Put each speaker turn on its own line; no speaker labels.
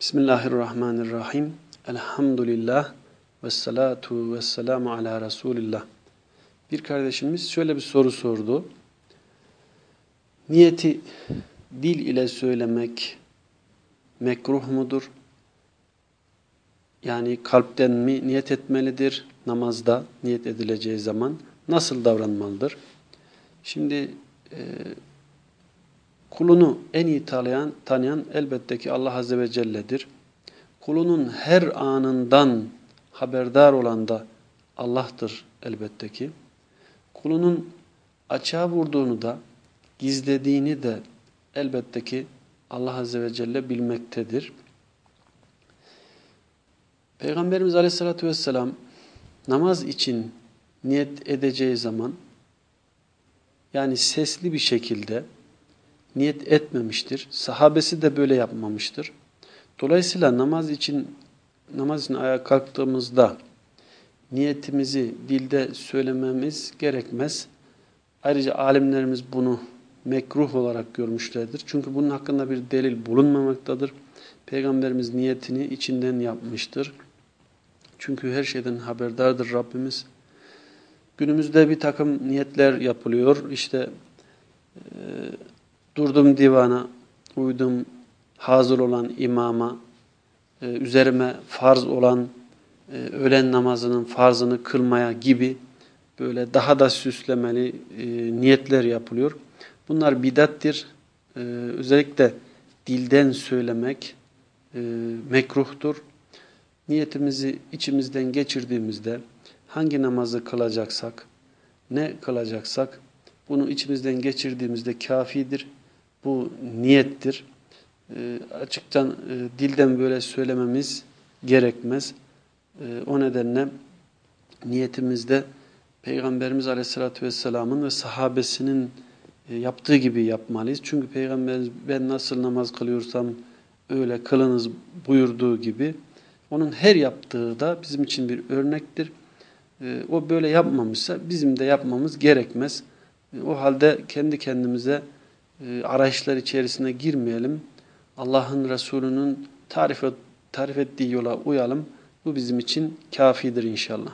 Bismillahirrahmanirrahim. Elhamdülillah ve salatu ve selamu ala Resulillah. Bir kardeşimiz şöyle bir soru sordu. Niyeti dil ile söylemek mekruh mudur? Yani kalpten mi niyet etmelidir? Namazda niyet edileceği zaman nasıl davranmalıdır? Şimdi e, Kulunu en iyi tanıyan, tanıyan elbette ki Allah Azze ve Celle'dir. Kulunun her anından haberdar olan da Allah'tır elbette ki. Kulunun açığa vurduğunu da, gizlediğini de elbette ki Allah Azze ve Celle bilmektedir. Peygamberimiz Aleyhisselatü Vesselam namaz için niyet edeceği zaman yani sesli bir şekilde niyet etmemiştir. Sahabesi de böyle yapmamıştır. Dolayısıyla namaz için namaz için ayağa kalktığımızda niyetimizi dilde söylememiz gerekmez. Ayrıca alimlerimiz bunu mekruh olarak görmüşlerdir. Çünkü bunun hakkında bir delil bulunmamaktadır. Peygamberimiz niyetini içinden yapmıştır. Çünkü her şeyden haberdardır Rabbimiz. Günümüzde bir takım niyetler yapılıyor. İşte e, Durdum divana, uydum hazır olan imama, e, üzerime farz olan e, öğlen namazının farzını kılmaya gibi böyle daha da süslemeli e, niyetler yapılıyor. Bunlar bidattir. E, özellikle dilden söylemek e, mekruhtur. Niyetimizi içimizden geçirdiğimizde hangi namazı kılacaksak, ne kılacaksak bunu içimizden geçirdiğimizde kafidir bu niyettir. E, açıktan e, dilden böyle söylememiz gerekmez. E, o nedenle niyetimizde Peygamberimiz Aleyhisselatü Vesselam'ın ve sahabesinin e, yaptığı gibi yapmalıyız. Çünkü Peygamberimiz ben nasıl namaz kılıyorsam öyle kılınız buyurduğu gibi onun her yaptığı da bizim için bir örnektir. E, o böyle yapmamışsa bizim de yapmamız gerekmez. E, o halde kendi kendimize e, arayışlar içerisine girmeyelim. Allah'ın Resulü'nün tarif, tarif ettiği yola uyalım. Bu bizim için kafidir inşallah.